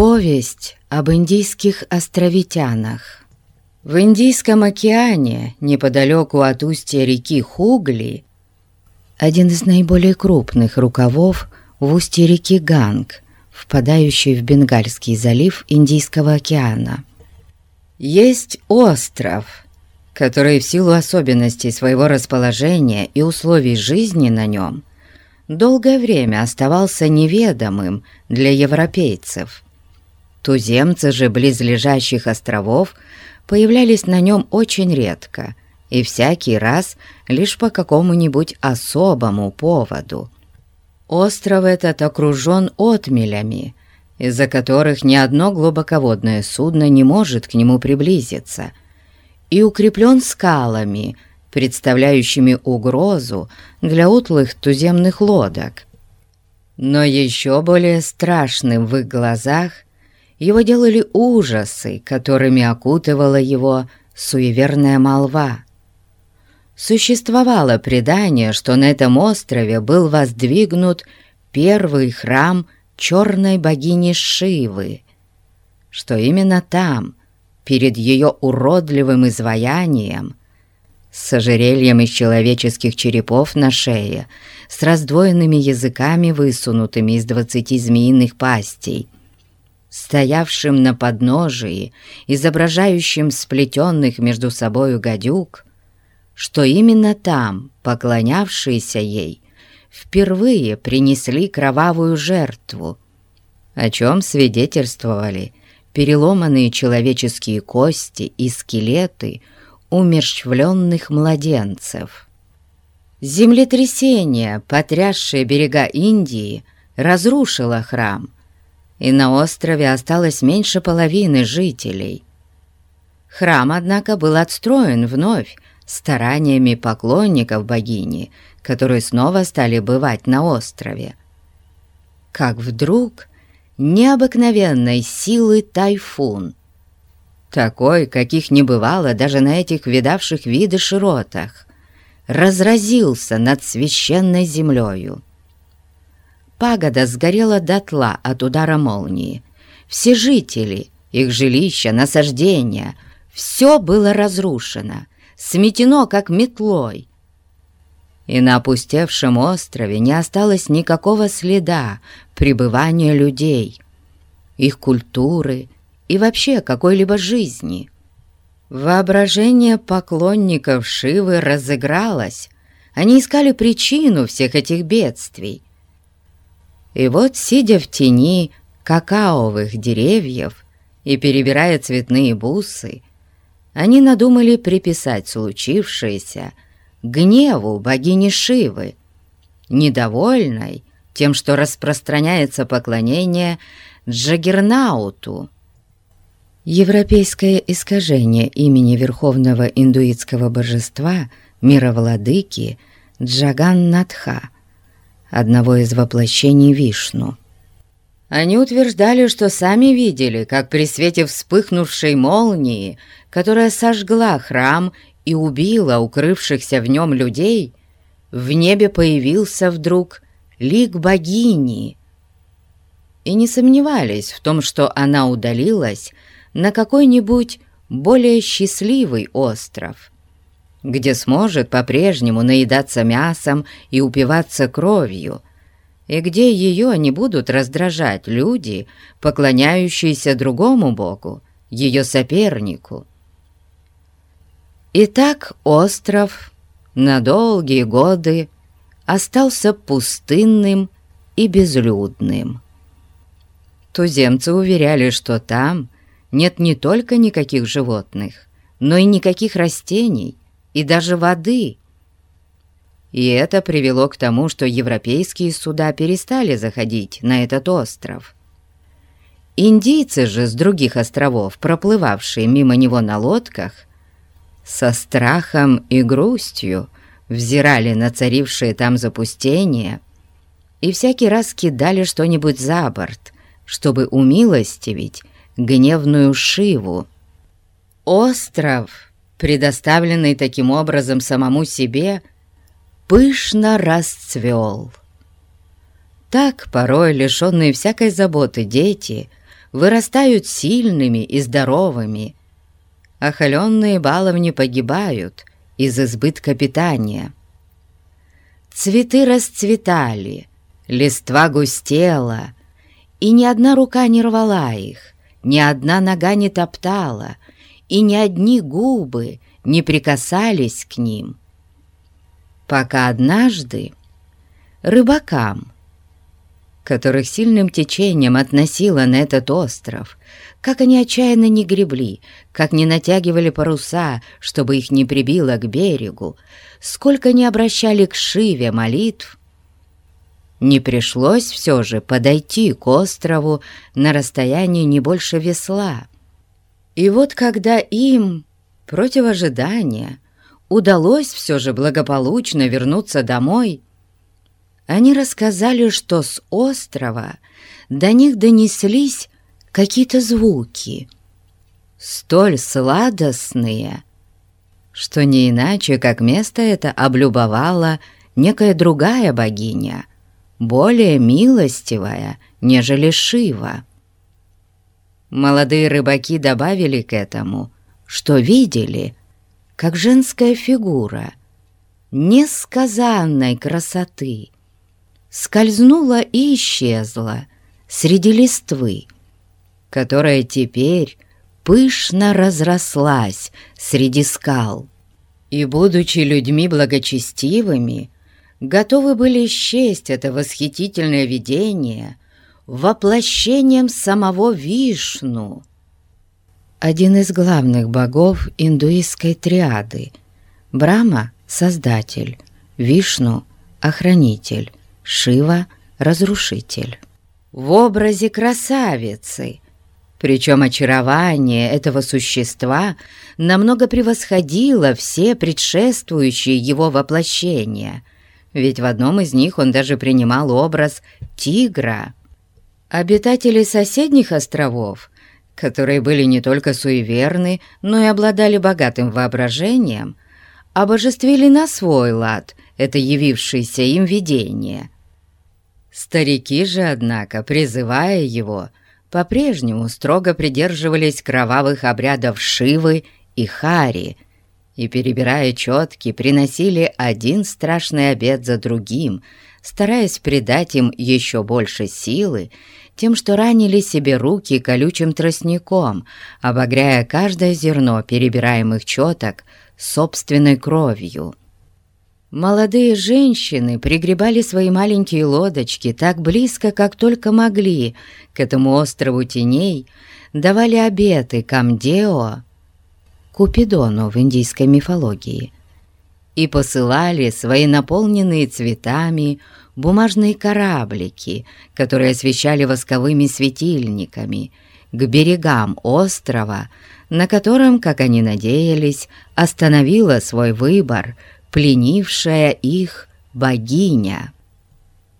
Повесть об индийских островитянах. В Индийском океане, неподалеку от устья реки Хугли, один из наиболее крупных рукавов в устье реки Ганг, впадающий в Бенгальский залив Индийского океана. Есть остров, который в силу особенностей своего расположения и условий жизни на нем долгое время оставался неведомым для европейцев. Туземцы же близлежащих островов появлялись на нем очень редко и всякий раз лишь по какому-нибудь особому поводу. Остров этот окружен отмелями, из-за которых ни одно глубоководное судно не может к нему приблизиться, и укреплен скалами, представляющими угрозу для утлых туземных лодок. Но еще более страшным в их глазах его делали ужасы, которыми окутывала его суеверная молва. Существовало предание, что на этом острове был воздвигнут первый храм черной богини Шивы, что именно там, перед ее уродливым изваянием, с ожерельем из человеческих черепов на шее, с раздвоенными языками, высунутыми из двадцати змеиных пастей, стоявшим на подножии, изображающим сплетенных между собою гадюк, что именно там, поклонявшиеся ей, впервые принесли кровавую жертву, о чем свидетельствовали переломанные человеческие кости и скелеты умерщвленных младенцев. Землетрясение, потрясшее берега Индии, разрушило храм – и на острове осталось меньше половины жителей. Храм, однако, был отстроен вновь стараниями поклонников богини, которые снова стали бывать на острове. Как вдруг необыкновенной силы тайфун, такой, каких не бывало даже на этих видавших виды широтах, разразился над священной землею. Пагода сгорела дотла от удара молнии. Все жители, их жилища, насаждения — все было разрушено, сметено как метлой. И на опустевшем острове не осталось никакого следа пребывания людей, их культуры и вообще какой-либо жизни. Воображение поклонников Шивы разыгралось, они искали причину всех этих бедствий — и вот, сидя в тени какаовых деревьев и перебирая цветные бусы, они надумали приписать случившееся гневу богини Шивы, недовольной тем, что распространяется поклонение Джаггернауту. Европейское искажение имени верховного индуитского божества, мировладыки Джаганнатха – одного из воплощений Вишну. Они утверждали, что сами видели, как при свете вспыхнувшей молнии, которая сожгла храм и убила укрывшихся в нем людей, в небе появился вдруг лик богини. И не сомневались в том, что она удалилась на какой-нибудь более счастливый остров где сможет по-прежнему наедаться мясом и упиваться кровью, и где ее не будут раздражать люди, поклоняющиеся другому богу, ее сопернику. Итак, остров на долгие годы остался пустынным и безлюдным. Туземцы уверяли, что там нет не только никаких животных, но и никаких растений, и даже воды. И это привело к тому, что европейские суда перестали заходить на этот остров. Индийцы же с других островов, проплывавшие мимо него на лодках, со страхом и грустью взирали на царившее там запустение и всякий раз кидали что-нибудь за борт, чтобы умилостивить гневную Шиву. Остров предоставленный таким образом самому себе, пышно расцвел. Так порой лишенные всякой заботы дети вырастают сильными и здоровыми, а холеные баловни погибают из избытка питания. Цветы расцветали, листва густела, и ни одна рука не рвала их, ни одна нога не топтала, и ни одни губы не прикасались к ним. Пока однажды рыбакам, которых сильным течением относило на этот остров, как они отчаянно не гребли, как не натягивали паруса, чтобы их не прибило к берегу, сколько не обращали к Шиве молитв, не пришлось все же подойти к острову на расстоянии не больше весла. И вот когда им, против ожидания, удалось все же благополучно вернуться домой, они рассказали, что с острова до них донеслись какие-то звуки, столь сладостные, что не иначе, как место это облюбовала некая другая богиня, более милостивая, нежели Шива. Молодые рыбаки добавили к этому, что видели, как женская фигура несказанной красоты скользнула и исчезла среди листвы, которая теперь пышно разрослась среди скал. И, будучи людьми благочестивыми, готовы были счесть это восхитительное видение воплощением самого Вишну, один из главных богов индуистской триады. Брама — создатель, Вишну — охранитель, Шива — разрушитель. В образе красавицы, причем очарование этого существа намного превосходило все предшествующие его воплощения — ведь в одном из них он даже принимал образ тигра. Обитатели соседних островов, которые были не только суеверны, но и обладали богатым воображением, обожествили на свой лад это явившееся им видение. Старики же, однако, призывая его, по-прежнему строго придерживались кровавых обрядов Шивы и Хари – и, перебирая четки, приносили один страшный обед за другим, стараясь придать им еще больше силы, тем, что ранили себе руки колючим тростником, обогряя каждое зерно перебираемых четок собственной кровью. Молодые женщины пригребали свои маленькие лодочки так близко, как только могли, к этому острову теней, давали обеты Камдео, Купидону в индийской мифологии и посылали свои наполненные цветами бумажные кораблики, которые освещали восковыми светильниками, к берегам острова, на котором, как они надеялись, остановила свой выбор пленившая их богиня.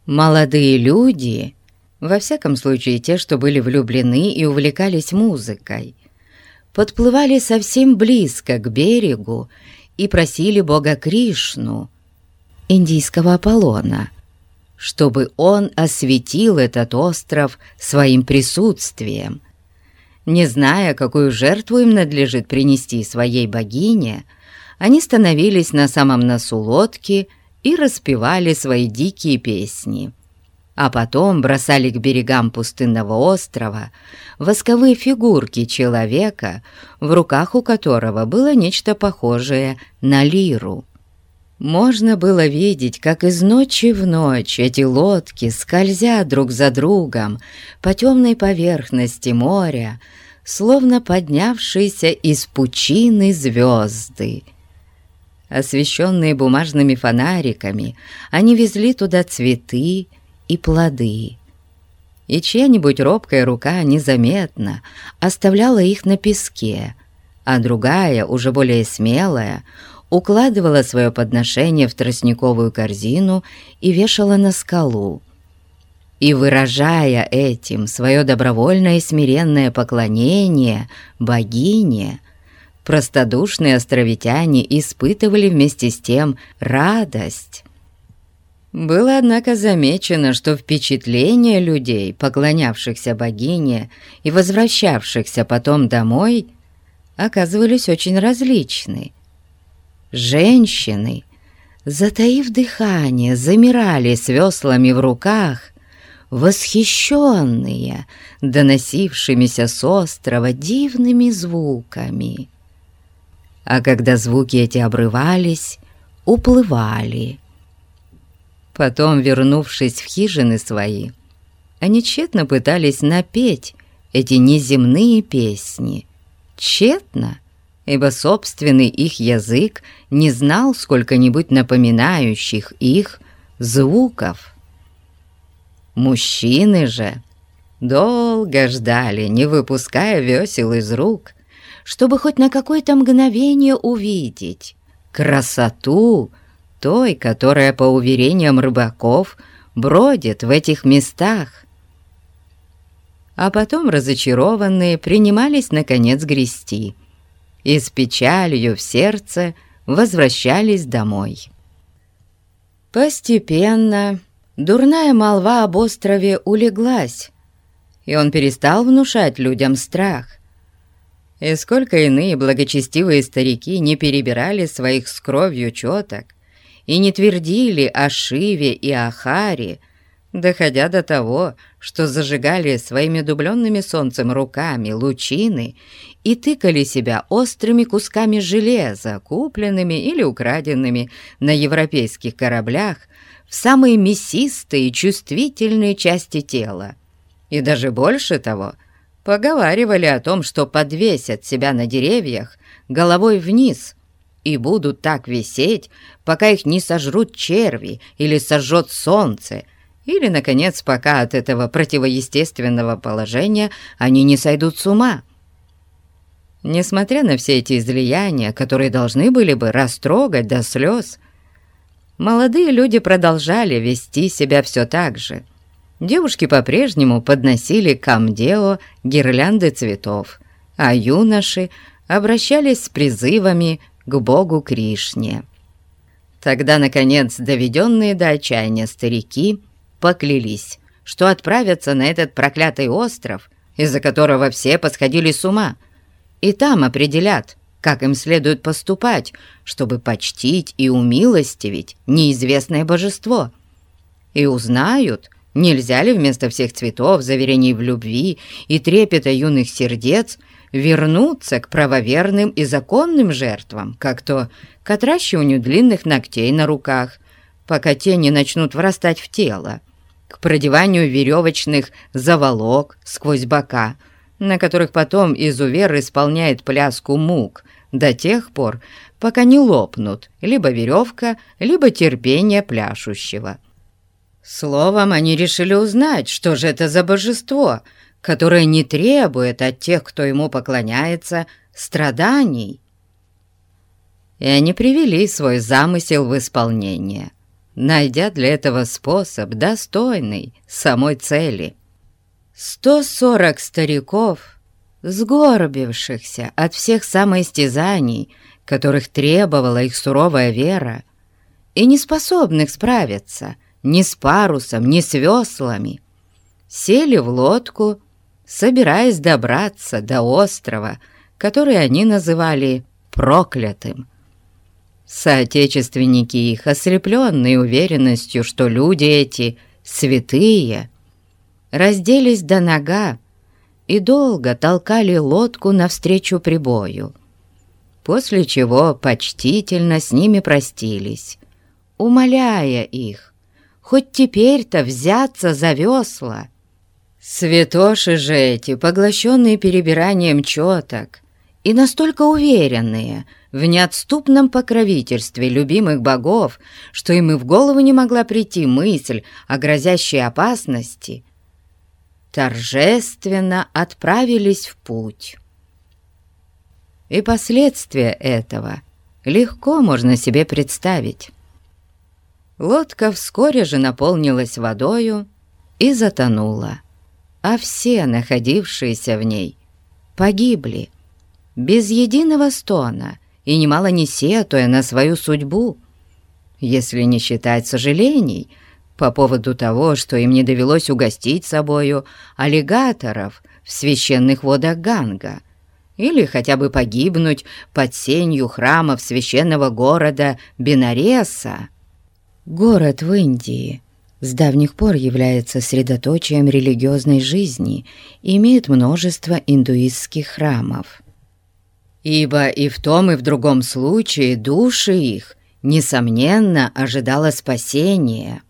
Молодые люди, во всяком случае те, что были влюблены и увлекались музыкой, подплывали совсем близко к берегу и просили бога Кришну, индийского Аполлона, чтобы он осветил этот остров своим присутствием. Не зная, какую жертву им надлежит принести своей богине, они становились на самом носу лодки и распевали свои дикие песни а потом бросали к берегам пустынного острова восковые фигурки человека, в руках у которого было нечто похожее на лиру. Можно было видеть, как из ночи в ночь эти лодки, скользя друг за другом по темной поверхности моря, словно поднявшиеся из пучины звезды. Освещенные бумажными фонариками, они везли туда цветы, и плоды. И чья-нибудь робкая рука незаметно оставляла их на песке, а другая, уже более смелая, укладывала свое подношение в тростниковую корзину и вешала на скалу. И, выражая этим свое добровольное и смиренное поклонение богине, простодушные островитяне испытывали вместе с тем радость. Было, однако, замечено, что впечатления людей, поклонявшихся богине и возвращавшихся потом домой, оказывались очень различны. Женщины, затаив дыхание, замирали с веслами в руках, восхищенные доносившимися с острова дивными звуками. А когда звуки эти обрывались, уплывали – Потом, вернувшись в хижины свои, они тщетно пытались напеть эти неземные песни. Тщетно, ибо собственный их язык не знал сколько-нибудь напоминающих их звуков. Мужчины же долго ждали, не выпуская весел из рук, чтобы хоть на какое-то мгновение увидеть красоту той, которая, по уверениям рыбаков, бродит в этих местах. А потом разочарованные принимались, наконец, грести и с печалью в сердце возвращались домой. Постепенно дурная молва об острове улеглась, и он перестал внушать людям страх. И сколько иные благочестивые старики не перебирали своих с кровью четок, и не твердили о Шиве и о Харе, доходя до того, что зажигали своими дубленными солнцем руками лучины и тыкали себя острыми кусками железа, купленными или украденными на европейских кораблях в самые мясистые и чувствительные части тела. И даже больше того, поговаривали о том, что подвесят себя на деревьях головой вниз – и будут так висеть, пока их не сожрут черви или сожжет солнце, или, наконец, пока от этого противоестественного положения они не сойдут с ума. Несмотря на все эти излияния, которые должны были бы растрогать до слез, молодые люди продолжали вести себя все так же. Девушки по-прежнему подносили к Амдео гирлянды цветов, а юноши обращались с призывами к богу Кришне. Тогда, наконец, доведенные до отчаяния старики поклялись, что отправятся на этот проклятый остров, из-за которого все посходили с ума, и там определят, как им следует поступать, чтобы почтить и умилостивить неизвестное божество. И узнают, нельзя ли вместо всех цветов, заверений в любви и трепета юных сердец вернуться к правоверным и законным жертвам, как то к отращиванию длинных ногтей на руках, пока те не начнут врастать в тело, к продеванию веревочных заволок сквозь бока, на которых потом изувер исполняет пляску мук до тех пор, пока не лопнут либо веревка, либо терпение пляшущего. Словом, они решили узнать, что же это за божество — которое не требует от тех, кто ему поклоняется, страданий. И они привели свой замысел в исполнение, найдя для этого способ, достойный самой цели. 140 стариков, сгорбившихся от всех самоистязаний, которых требовала их суровая вера, и не способных справиться ни с парусом, ни с веслами, сели в лодку собираясь добраться до острова, который они называли «проклятым». Соотечественники их, ослепленные уверенностью, что люди эти святые, разделись до нога и долго толкали лодку навстречу прибою, после чего почтительно с ними простились, умоляя их хоть теперь-то взяться за весла Святоши же эти, поглощенные перебиранием четок и настолько уверенные в неотступном покровительстве любимых богов, что им и в голову не могла прийти мысль о грозящей опасности, торжественно отправились в путь. И последствия этого легко можно себе представить. Лодка вскоре же наполнилась водою и затонула а все находившиеся в ней погибли без единого стона и немало не сетуя на свою судьбу, если не считать сожалений по поводу того, что им не довелось угостить собою аллигаторов в священных водах Ганга, или хотя бы погибнуть под сенью храмов священного города Бенареса. Город в Индии с давних пор является средоточием религиозной жизни и имеет множество индуистских храмов. Ибо и в том, и в другом случае души их, несомненно, ожидало спасения.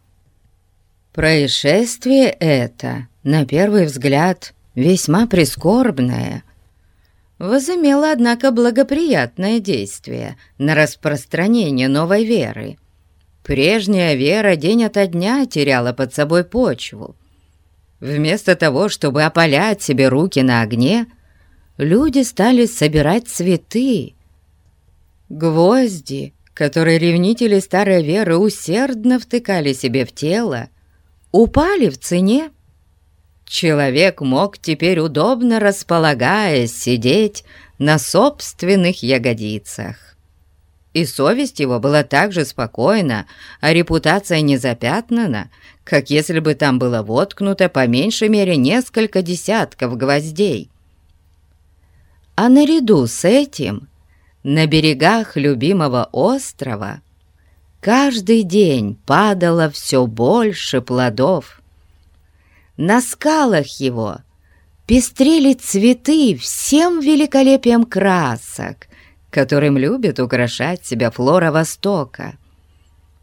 Происшествие это, на первый взгляд, весьма прискорбное, возымело, однако, благоприятное действие на распространение новой веры – Прежняя вера день ото дня теряла под собой почву. Вместо того, чтобы опалять себе руки на огне, люди стали собирать цветы. Гвозди, которые ревнители старой веры усердно втыкали себе в тело, упали в цене. Человек мог теперь удобно располагаясь сидеть на собственных ягодицах и совесть его была так же спокойна, а репутация не запятнана, как если бы там было воткнуто по меньшей мере несколько десятков гвоздей. А наряду с этим на берегах любимого острова каждый день падало все больше плодов. На скалах его пестрели цветы всем великолепием красок, которым любит украшать себя флора Востока.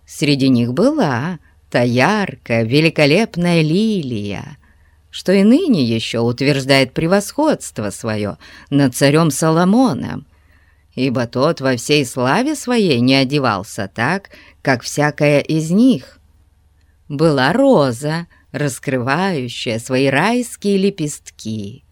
Среди них была та яркая, великолепная лилия, что и ныне еще утверждает превосходство свое над царем Соломоном, ибо тот во всей славе своей не одевался так, как всякая из них. Была роза, раскрывающая свои райские лепестки,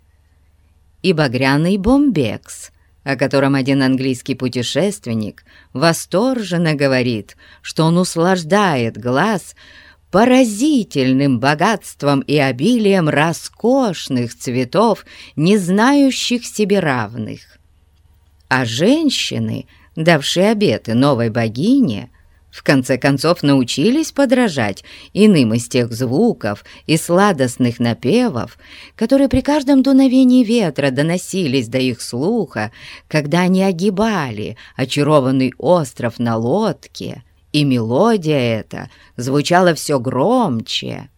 и багряный бомбекс, о котором один английский путешественник восторженно говорит, что он услаждает глаз поразительным богатством и обилием роскошных цветов, не знающих себе равных. А женщины, давшие обеты новой богине, в конце концов научились подражать иным из тех звуков и сладостных напевов, которые при каждом дуновении ветра доносились до их слуха, когда они огибали очарованный остров на лодке, и мелодия эта звучала все громче.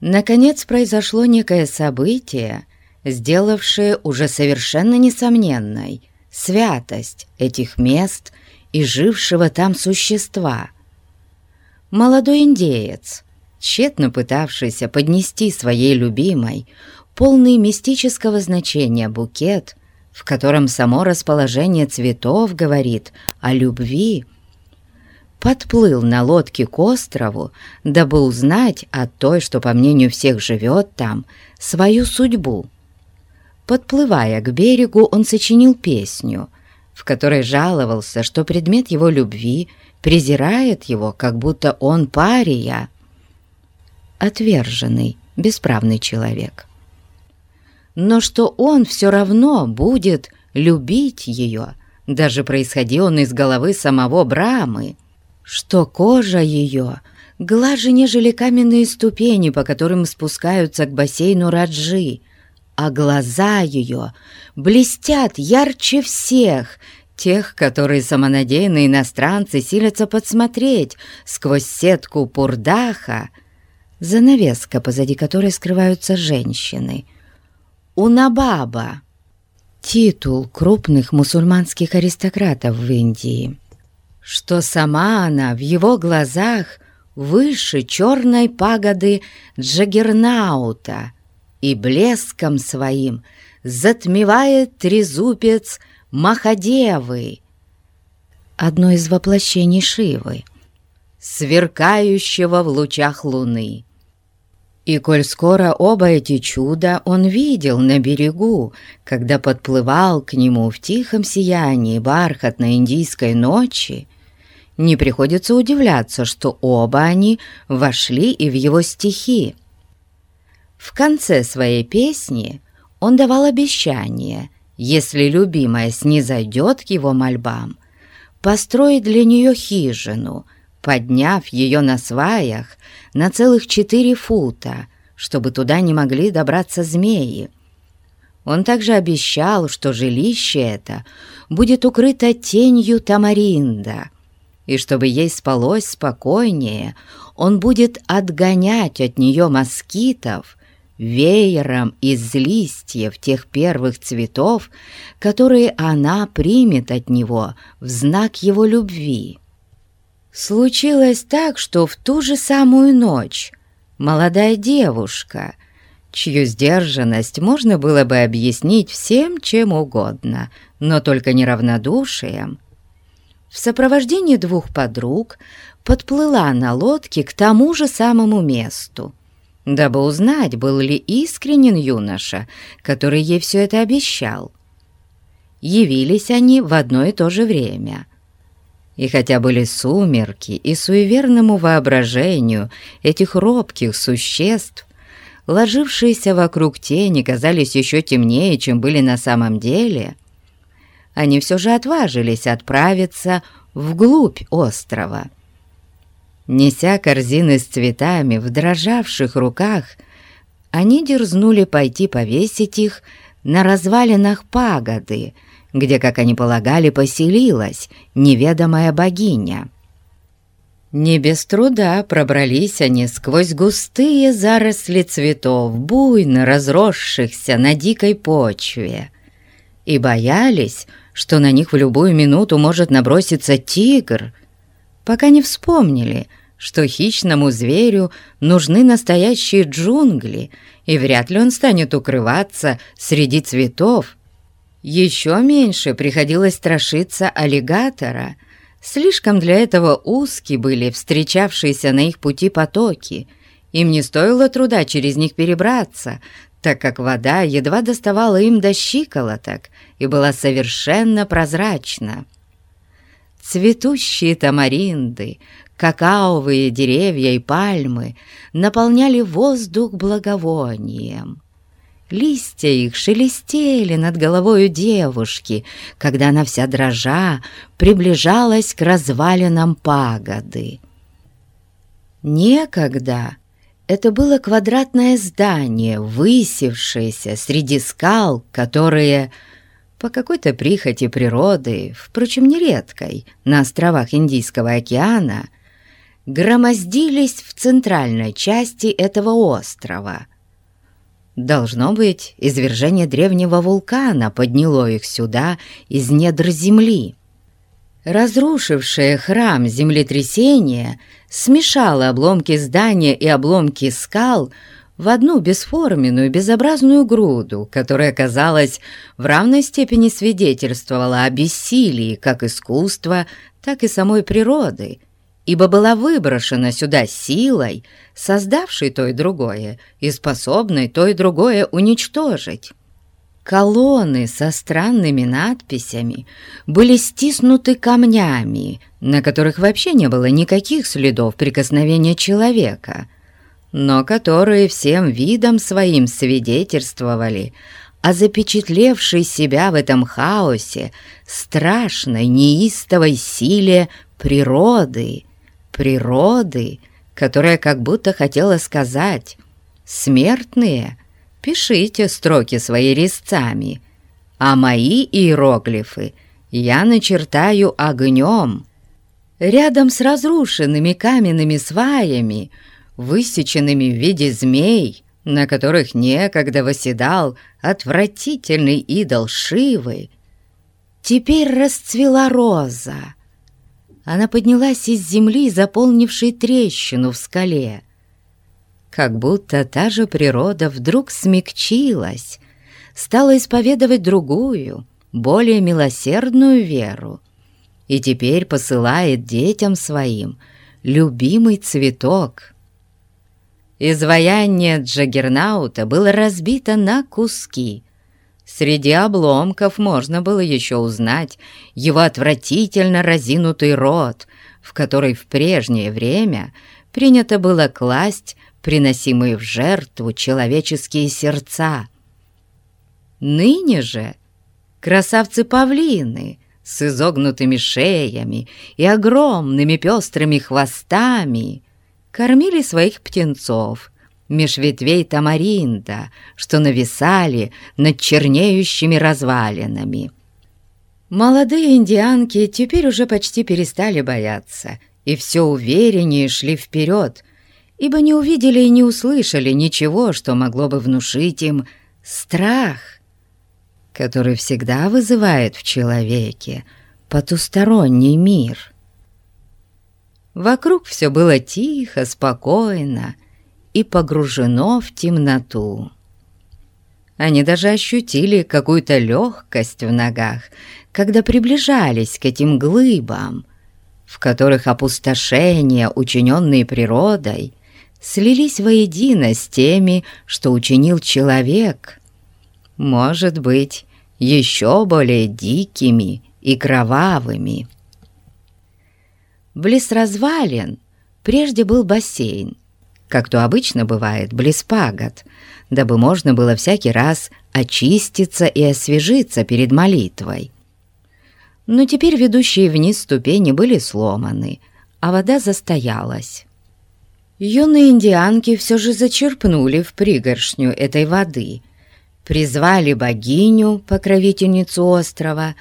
Наконец произошло некое событие, сделавшее уже совершенно несомненной святость этих мест – и жившего там существа. Молодой индеец, тщетно пытавшийся поднести своей любимой полный мистического значения букет, в котором само расположение цветов говорит о любви, подплыл на лодке к острову, дабы узнать от той, что, по мнению всех, живет там, свою судьбу. Подплывая к берегу, он сочинил песню, в которой жаловался, что предмет его любви презирает его, как будто он пария. Отверженный, бесправный человек. Но что он все равно будет любить ее, даже происходи он из головы самого Брамы, что кожа ее глаже, нежели каменные ступени, по которым спускаются к бассейну Раджи, а глаза ее блестят ярче всех, тех, которые самонадеянные иностранцы силятся подсмотреть сквозь сетку пурдаха, занавеска, позади которой скрываются женщины. Унабаба — титул крупных мусульманских аристократов в Индии, что сама она в его глазах выше черной пагоды Джаггернаута — и блеском своим затмевает трезубец Махадевы, одно из воплощений Шивы, сверкающего в лучах луны. И коль скоро оба эти чуда он видел на берегу, когда подплывал к нему в тихом сиянии бархатной индийской ночи, не приходится удивляться, что оба они вошли и в его стихи. В конце своей песни он давал обещание, если любимая снизойдет к его мольбам, построить для нее хижину, подняв ее на сваях на целых четыре фута, чтобы туда не могли добраться змеи. Он также обещал, что жилище это будет укрыто тенью тамаринда, и чтобы ей спалось спокойнее, он будет отгонять от нее москитов веером из листьев тех первых цветов, которые она примет от него в знак его любви. Случилось так, что в ту же самую ночь молодая девушка, чью сдержанность можно было бы объяснить всем чем угодно, но только неравнодушием, в сопровождении двух подруг подплыла на лодке к тому же самому месту, дабы узнать, был ли искренен юноша, который ей все это обещал. Явились они в одно и то же время — и хотя были сумерки и суеверному воображению этих робких существ, ложившиеся вокруг тени казались еще темнее, чем были на самом деле, они все же отважились отправиться вглубь острова. Неся корзины с цветами в дрожавших руках, они дерзнули пойти повесить их на развалинах пагоды — где, как они полагали, поселилась неведомая богиня. Не без труда пробрались они сквозь густые заросли цветов, буйно разросшихся на дикой почве, и боялись, что на них в любую минуту может наброситься тигр, пока не вспомнили, что хищному зверю нужны настоящие джунгли, и вряд ли он станет укрываться среди цветов, еще меньше приходилось страшиться аллигатора. Слишком для этого узкие были встречавшиеся на их пути потоки. Им не стоило труда через них перебраться, так как вода едва доставала им до щиколоток и была совершенно прозрачна. Цветущие тамаринды, какаовые деревья и пальмы наполняли воздух благовонием. Листья их шелестели над головою девушки, когда она вся дрожа приближалась к развалинам пагоды. Некогда это было квадратное здание, высевшееся среди скал, которые, по какой-то прихоти природы, впрочем, нередкой, на островах Индийского океана, громоздились в центральной части этого острова — Должно быть, извержение древнего вулкана подняло их сюда из недр земли. Разрушившее храм землетрясение смешало обломки здания и обломки скал в одну бесформенную безобразную груду, которая, казалось, в равной степени свидетельствовала о бессилии как искусства, так и самой природы, ибо была выброшена сюда силой, создавшей то и другое, и способной то и другое уничтожить. Колонны со странными надписями были стиснуты камнями, на которых вообще не было никаких следов прикосновения человека, но которые всем видом своим свидетельствовали о запечатлевшей себя в этом хаосе страшной неистовой силе природы, природы, которая как будто хотела сказать «Смертные, пишите строки свои резцами, а мои иероглифы я начертаю огнем». Рядом с разрушенными каменными сваями, высеченными в виде змей, на которых некогда восседал отвратительный идол Шивы, теперь расцвела роза, она поднялась из земли, заполнившей трещину в скале. Как будто та же природа вдруг смягчилась, стала исповедовать другую, более милосердную веру, и теперь посылает детям своим любимый цветок. Изваяние Джаггернаута было разбито на куски, Среди обломков можно было еще узнать его отвратительно разинутый рот, в который в прежнее время принято было класть приносимые в жертву человеческие сердца. Ныне же красавцы-павлины с изогнутыми шеями и огромными пестрыми хвостами кормили своих птенцов меж ветвей тамаринда, что нависали над чернеющими развалинами. Молодые индианки теперь уже почти перестали бояться и все увереннее шли вперед, ибо не увидели и не услышали ничего, что могло бы внушить им страх, который всегда вызывает в человеке потусторонний мир. Вокруг все было тихо, спокойно и погружено в темноту. Они даже ощутили какую-то легкость в ногах, когда приближались к этим глыбам, в которых опустошения, учиненные природой, слились воедино с теми, что учинил человек, может быть, еще более дикими и кровавыми. Близ развалин прежде был бассейн, как то обычно бывает, близ пагод, дабы можно было всякий раз очиститься и освежиться перед молитвой но теперь ведущие вниз ступени были сломаны, а вода застоялась. Юные индианки все же зачерпнули в пригоршню этой воды, призвали богиню, покровительницу острова,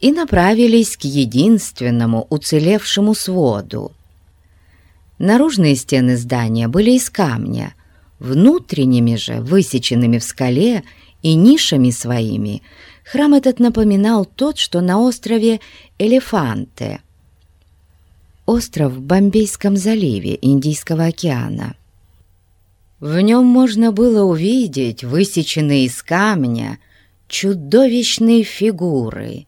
и направились к единственному уцелевшему своду. Наружные стены здания были из камня, внутренними же, высеченными в скале и нишами своими – Храм этот напоминал тот, что на острове Элефанте. Остров в Бомбейском заливе Индийского океана. В нем можно было увидеть высеченные из камня чудовищные фигуры,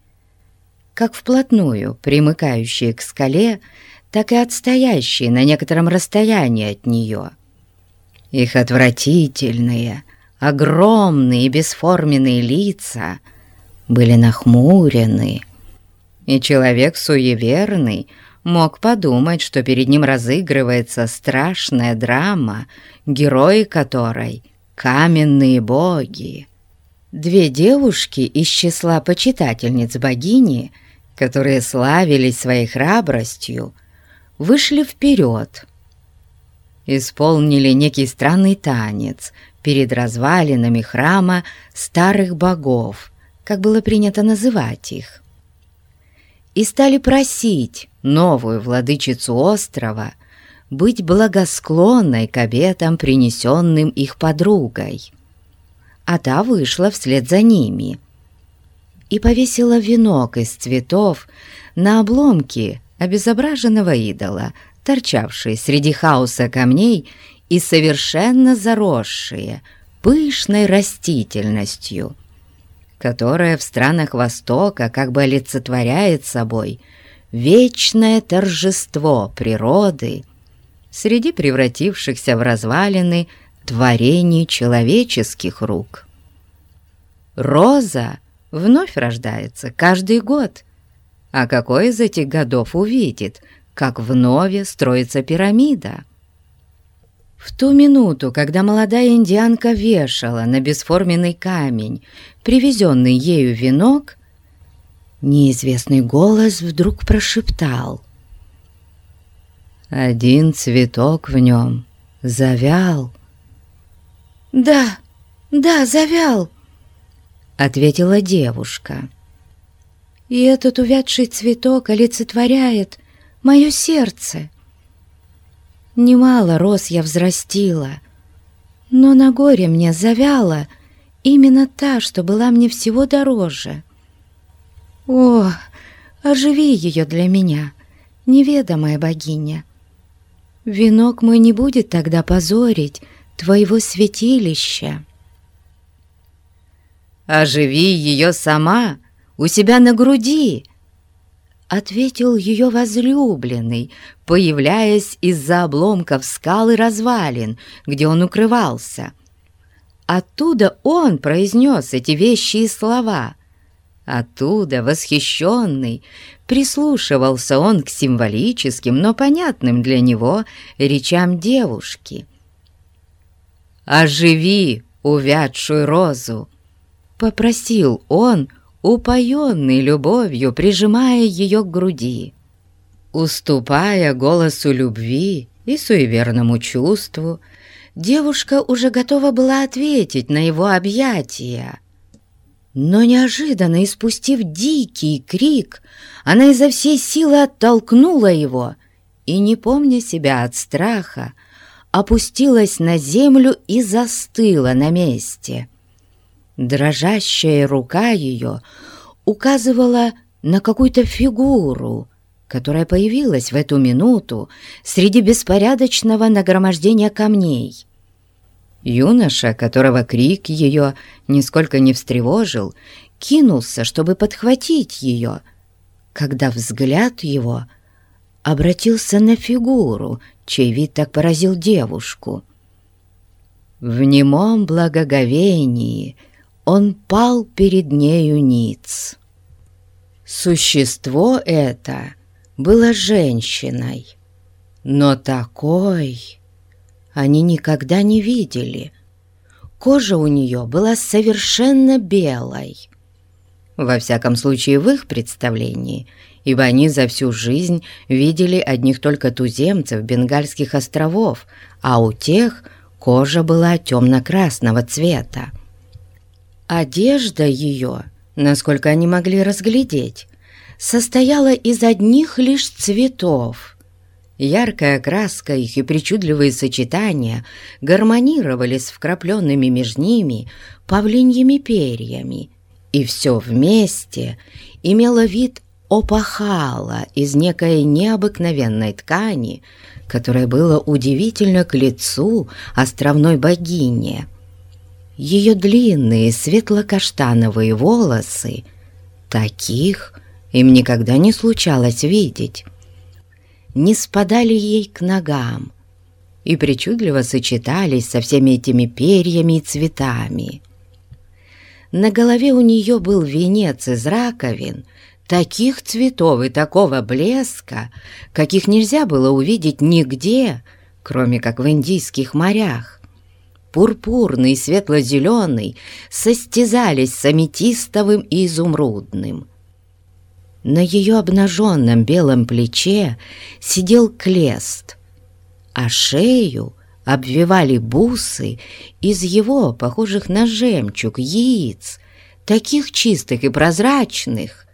как вплотную примыкающие к скале, так и отстоящие на некотором расстоянии от нее. Их отвратительные, огромные бесформенные лица — были нахмурены, и человек суеверный мог подумать, что перед ним разыгрывается страшная драма, герои которой — каменные боги. Две девушки из числа почитательниц богини, которые славились своей храбростью, вышли вперед, исполнили некий странный танец перед развалинами храма старых богов, как было принято называть их, и стали просить новую владычицу острова быть благосклонной к обетам, принесенным их подругой. А та вышла вслед за ними и повесила венок из цветов на обломки обезображенного идола, торчавшие среди хаоса камней и совершенно заросшие пышной растительностью, которая в странах Востока как бы олицетворяет собой вечное торжество природы среди превратившихся в развалины творений человеческих рук. Роза вновь рождается каждый год, а какой из этих годов увидит, как вновь строится пирамида? В ту минуту, когда молодая индианка вешала на бесформенный камень привезенный ею венок, неизвестный голос вдруг прошептал. Один цветок в нем завял. «Да, да, завял», — ответила девушка. «И этот увядший цветок олицетворяет мое сердце». Немало роз я взрастила, но на горе мне завяла именно та, что была мне всего дороже. О, оживи ее для меня, неведомая богиня. Венок мой не будет тогда позорить твоего святилища. Оживи ее сама у себя на груди, ответил ее возлюбленный, появляясь из-за обломков скал и развалин, где он укрывался. Оттуда он произнес эти вещи и слова. Оттуда, восхищенный, прислушивался он к символическим, но понятным для него речам девушки. «Оживи увядшую розу!» — попросил он упоенный любовью, прижимая ее к груди. Уступая голосу любви и суеверному чувству, девушка уже готова была ответить на его объятия. Но неожиданно, испустив дикий крик, она изо всей силы оттолкнула его и, не помня себя от страха, опустилась на землю и застыла на месте. Дрожащая рука ее указывала на какую-то фигуру, которая появилась в эту минуту среди беспорядочного нагромождения камней. Юноша, которого крик ее нисколько не встревожил, кинулся, чтобы подхватить ее, когда взгляд его обратился на фигуру, чей вид так поразил девушку. В немом благоговении он пал перед нею ниц. Существо это было женщиной, но такой они никогда не видели. Кожа у нее была совершенно белой. Во всяком случае, в их представлении, ибо они за всю жизнь видели одних только туземцев Бенгальских островов, а у тех кожа была темно-красного цвета. Одежда ее, насколько они могли разглядеть, состояла из одних лишь цветов. Яркая краска их и причудливые сочетания гармонировали с вкрапленными между ними павлиньими перьями, и все вместе имело вид опахала из некой необыкновенной ткани, которая была удивительно к лицу островной богине. Ее длинные светло-каштановые волосы, таких им никогда не случалось видеть, не спадали ей к ногам и причудливо сочетались со всеми этими перьями и цветами. На голове у нее был венец из раковин, таких цветов и такого блеска, каких нельзя было увидеть нигде, кроме как в индийских морях. Пурпурный и светло-зеленый состязались с аметистовым и изумрудным. На ее обнаженном белом плече сидел клест, а шею обвивали бусы из его, похожих на жемчуг, яиц, таких чистых и прозрачных,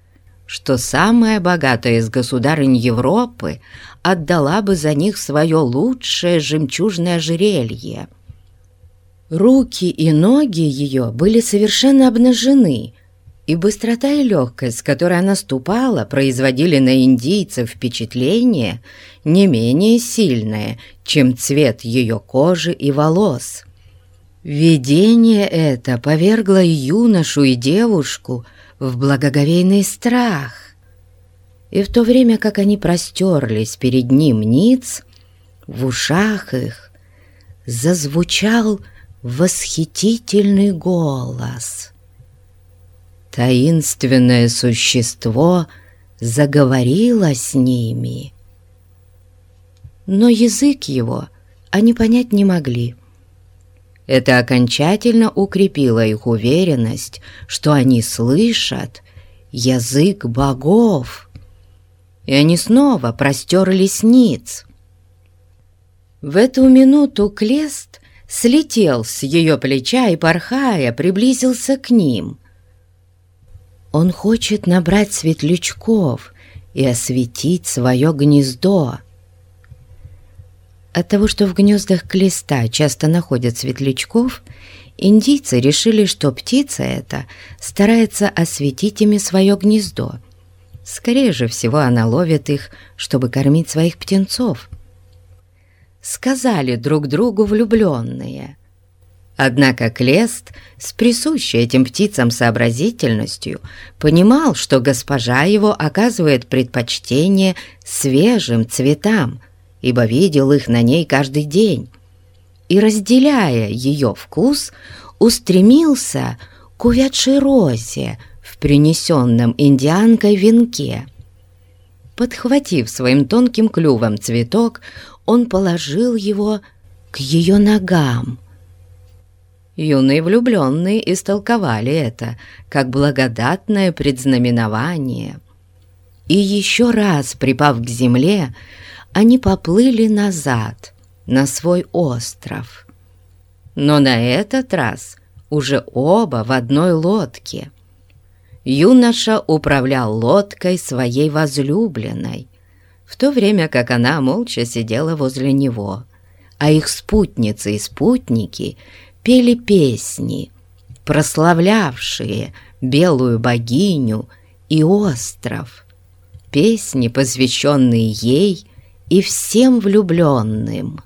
что самая богатая из государынь Европы отдала бы за них свое лучшее жемчужное ожерелье. Руки и ноги ее были совершенно обнажены, и быстрота и легкость, с которой она ступала, производили на индийцев впечатление не менее сильное, чем цвет ее кожи и волос. Видение это повергло и юношу, и девушку в благоговейный страх. И в то время, как они простерлись перед ним ниц, в ушах их зазвучал восхитительный голос — таинственное существо заговорило с ними. Но язык его они понять не могли. Это окончательно укрепило их уверенность, что они слышат язык богов. И они снова простерлись ниц. В эту минуту Клест слетел с ее плеча и, порхая, приблизился к ним — он хочет набрать светлячков и осветить свое гнездо. От того, что в гнездах клеста часто находят светлячков, индийцы решили, что птица эта старается осветить ими свое гнездо. Скорее же всего она ловит их, чтобы кормить своих птенцов. Сказали друг другу влюбленные. Однако Клест, с присущей этим птицам сообразительностью, понимал, что госпожа его оказывает предпочтение свежим цветам, ибо видел их на ней каждый день, и, разделяя ее вкус, устремился к увядшей розе в принесенном индианкой венке. Подхватив своим тонким клювом цветок, он положил его к ее ногам — юные влюбленные истолковали это как благодатное предзнаменование. И еще раз, припав к земле, они поплыли назад, на свой остров. Но на этот раз уже оба в одной лодке. Юноша управлял лодкой своей возлюбленной, то время как она молча сидела возле него, а их спутницы и спутники пели песни, прославлявшие белую богиню и остров, песни, посвященные ей и всем влюбленным.